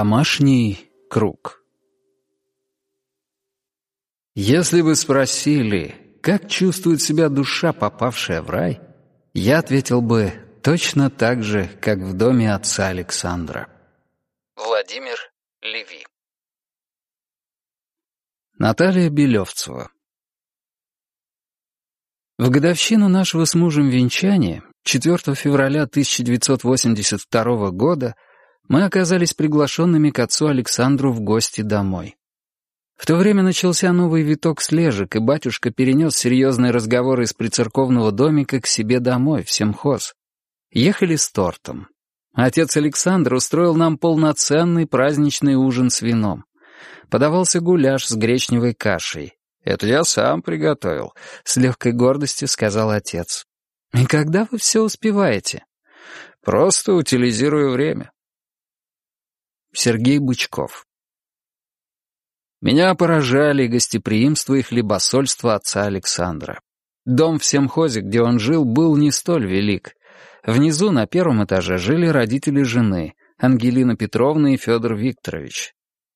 Домашний круг. Если бы спросили, как чувствует себя душа, попавшая в рай, я ответил бы точно так же, как в доме отца Александра. Владимир Леви Наталья Белевцева В годовщину нашего с мужем венчания, 4 февраля 1982 года, мы оказались приглашенными к отцу Александру в гости домой. В то время начался новый виток слежек, и батюшка перенес серьезные разговоры из прицерковного домика к себе домой, в семхоз. Ехали с тортом. Отец Александр устроил нам полноценный праздничный ужин с вином. Подавался гуляш с гречневой кашей. «Это я сам приготовил», — с легкой гордостью сказал отец. «И когда вы все успеваете?» «Просто утилизирую время. Сергей Бычков. Меня поражали гостеприимство и хлебосольство отца Александра. Дом в Семхозе, где он жил, был не столь велик. Внизу, на первом этаже, жили родители жены, Ангелина Петровна и Федор Викторович.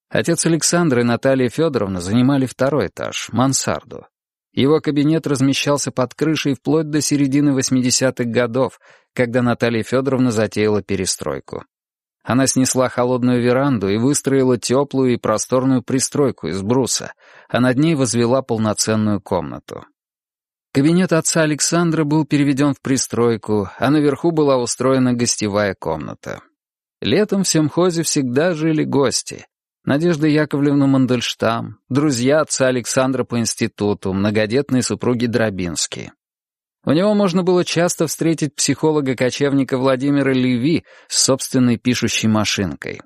Отец Александра и Наталья Федоровна занимали второй этаж, мансарду. Его кабинет размещался под крышей вплоть до середины 80-х годов, когда Наталья Федоровна затеяла перестройку. Она снесла холодную веранду и выстроила теплую и просторную пристройку из бруса, а над ней возвела полноценную комнату. Кабинет отца Александра был переведен в пристройку, а наверху была устроена гостевая комната. Летом в Семхозе всегда жили гости. Надежда Яковлевна Мандельштам, друзья отца Александра по институту, многодетные супруги Дробинские. У него можно было часто встретить психолога-кочевника Владимира Леви с собственной пишущей машинкой.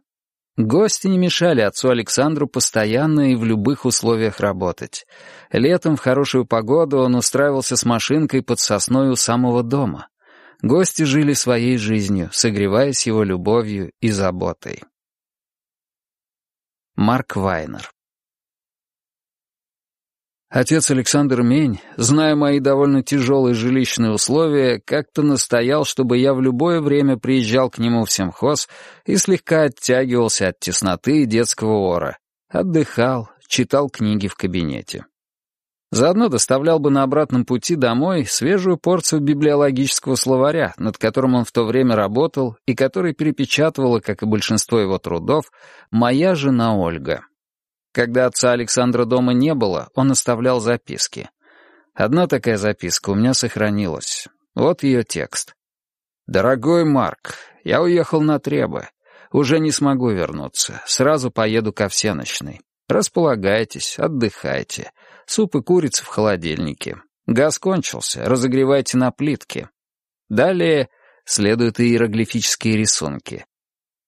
Гости не мешали отцу Александру постоянно и в любых условиях работать. Летом в хорошую погоду он устраивался с машинкой под сосной у самого дома. Гости жили своей жизнью, согреваясь его любовью и заботой. Марк Вайнер Отец Александр Мень, зная мои довольно тяжелые жилищные условия, как-то настоял, чтобы я в любое время приезжал к нему в семхоз и слегка оттягивался от тесноты и детского ора, отдыхал, читал книги в кабинете. Заодно доставлял бы на обратном пути домой свежую порцию библиологического словаря, над которым он в то время работал и который перепечатывала, как и большинство его трудов, моя жена Ольга. Когда отца Александра дома не было, он оставлял записки. Одна такая записка у меня сохранилась. Вот ее текст. «Дорогой Марк, я уехал на Требы. Уже не смогу вернуться. Сразу поеду ко всеночной. Располагайтесь, отдыхайте. Суп и курица в холодильнике. Газ кончился, разогревайте на плитке. Далее следуют иероглифические рисунки.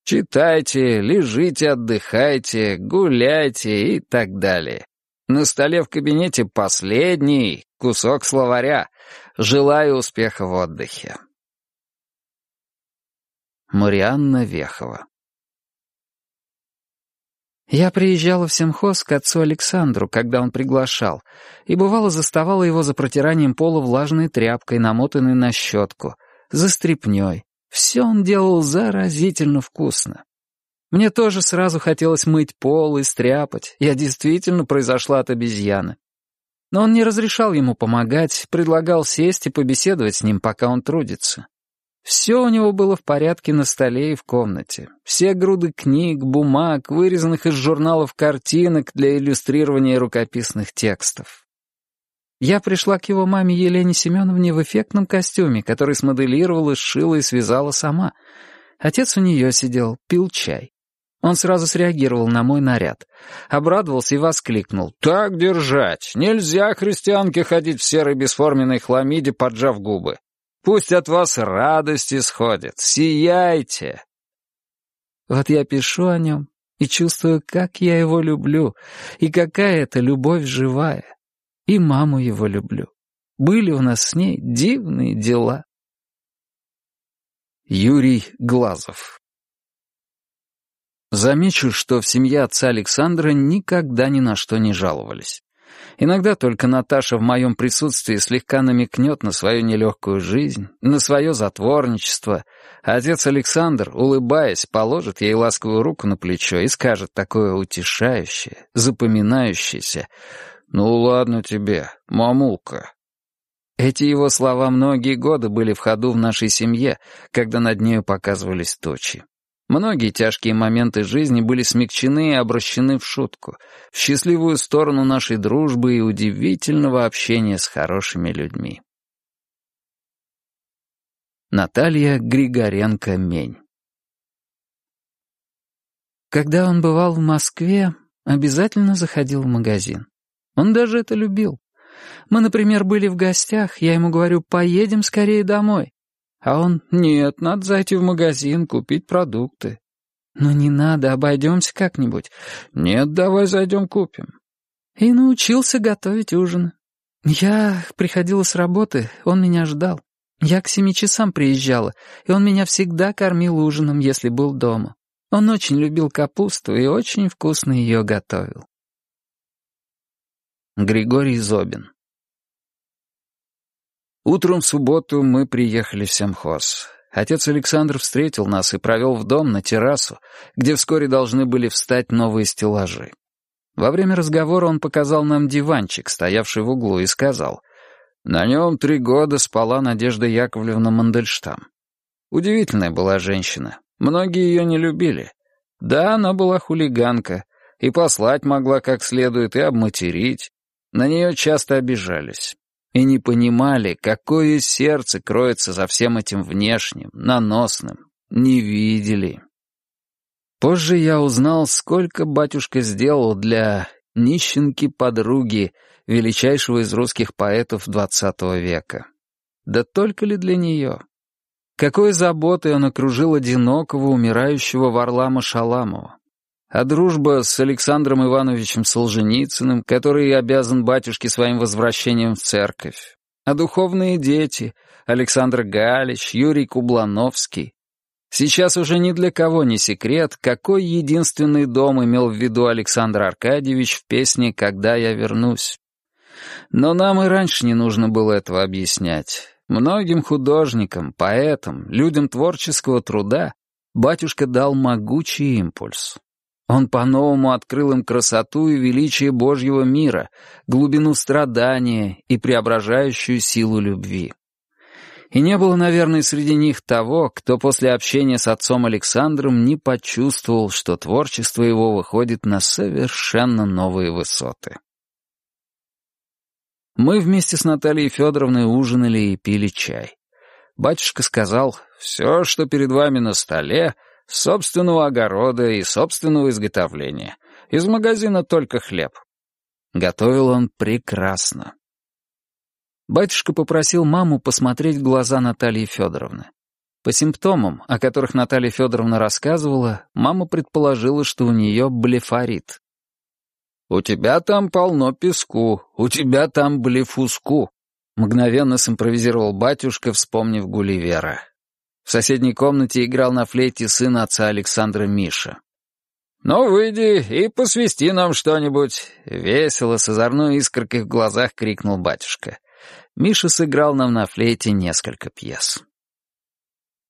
Читайте, лежите, отдыхайте, гуляйте и так далее. На столе в кабинете последний кусок словаря. Желаю успеха в отдыхе. Марианна Вехова Я приезжала в семхоз к отцу Александру, когда он приглашал, и бывало заставала его за протиранием пола влажной тряпкой, намотанной на щетку, за стряпнёй, все он делал заразительно вкусно. Мне тоже сразу хотелось мыть пол и стряпать. Я действительно произошла от обезьяны. Но он не разрешал ему помогать, предлагал сесть и побеседовать с ним, пока он трудится. Все у него было в порядке на столе и в комнате. Все груды книг, бумаг, вырезанных из журналов картинок для иллюстрирования рукописных текстов. Я пришла к его маме Елене Семеновне в эффектном костюме, который смоделировала, сшила и связала сама. Отец у нее сидел, пил чай. Он сразу среагировал на мой наряд. Обрадовался и воскликнул. «Так держать! Нельзя христианке ходить в серой бесформенной хламиде, поджав губы. Пусть от вас радость исходит. Сияйте!» Вот я пишу о нем и чувствую, как я его люблю, и какая это любовь живая. И маму его люблю. Были у нас с ней дивные дела. Юрий Глазов Замечу, что в семье отца Александра никогда ни на что не жаловались. Иногда только Наташа в моем присутствии слегка намекнет на свою нелегкую жизнь, на свое затворничество, а отец Александр, улыбаясь, положит ей ласковую руку на плечо и скажет такое утешающее, запоминающееся «Ну ладно тебе, мамулка». Эти его слова многие годы были в ходу в нашей семье, когда над нею показывались точи. Многие тяжкие моменты жизни были смягчены и обращены в шутку, в счастливую сторону нашей дружбы и удивительного общения с хорошими людьми. Наталья Григоренко-Мень Когда он бывал в Москве, обязательно заходил в магазин. Он даже это любил. Мы, например, были в гостях, я ему говорю, поедем скорее домой. А он, нет, надо зайти в магазин, купить продукты. Но не надо, обойдемся как-нибудь. Нет, давай зайдем купим. И научился готовить ужин. Я приходила с работы, он меня ждал. Я к семи часам приезжала, и он меня всегда кормил ужином, если был дома. Он очень любил капусту и очень вкусно ее готовил. Григорий Зобин Утром в субботу мы приехали в Семхоз. Отец Александр встретил нас и провел в дом на террасу, где вскоре должны были встать новые стеллажи. Во время разговора он показал нам диванчик, стоявший в углу, и сказал, «На нем три года спала Надежда Яковлевна Мандельштам. Удивительная была женщина. Многие ее не любили. Да, она была хулиганка, и послать могла как следует, и обматерить. На нее часто обижались и не понимали, какое сердце кроется за всем этим внешним, наносным, не видели. Позже я узнал, сколько батюшка сделал для нищенки-подруги, величайшего из русских поэтов XX века. Да только ли для нее? Какой заботой он окружил одинокого, умирающего Варлама Шаламова? А дружба с Александром Ивановичем Солженицыным, который обязан батюшке своим возвращением в церковь. А духовные дети — Александр Галич, Юрий Кублановский. Сейчас уже ни для кого не секрет, какой единственный дом имел в виду Александр Аркадьевич в песне «Когда я вернусь». Но нам и раньше не нужно было этого объяснять. Многим художникам, поэтам, людям творческого труда батюшка дал могучий импульс. Он по-новому открыл им красоту и величие Божьего мира, глубину страдания и преображающую силу любви. И не было, наверное, среди них того, кто после общения с отцом Александром не почувствовал, что творчество его выходит на совершенно новые высоты. Мы вместе с Натальей Федоровной ужинали и пили чай. Батюшка сказал, «Все, что перед вами на столе, — собственного огорода и собственного изготовления. Из магазина только хлеб. Готовил он прекрасно. Батюшка попросил маму посмотреть глаза Натальи Федоровны. По симптомам, о которых Наталья Федоровна рассказывала, мама предположила, что у нее блефорит. «У тебя там полно песку, у тебя там блефуску», — мгновенно симпровизировал батюшка, вспомнив Гулливера. В соседней комнате играл на флейте сын отца Александра Миша. «Ну, выйди и посвисти нам что-нибудь!» — весело, с озорной искоркой в глазах крикнул батюшка. Миша сыграл нам на флейте несколько пьес.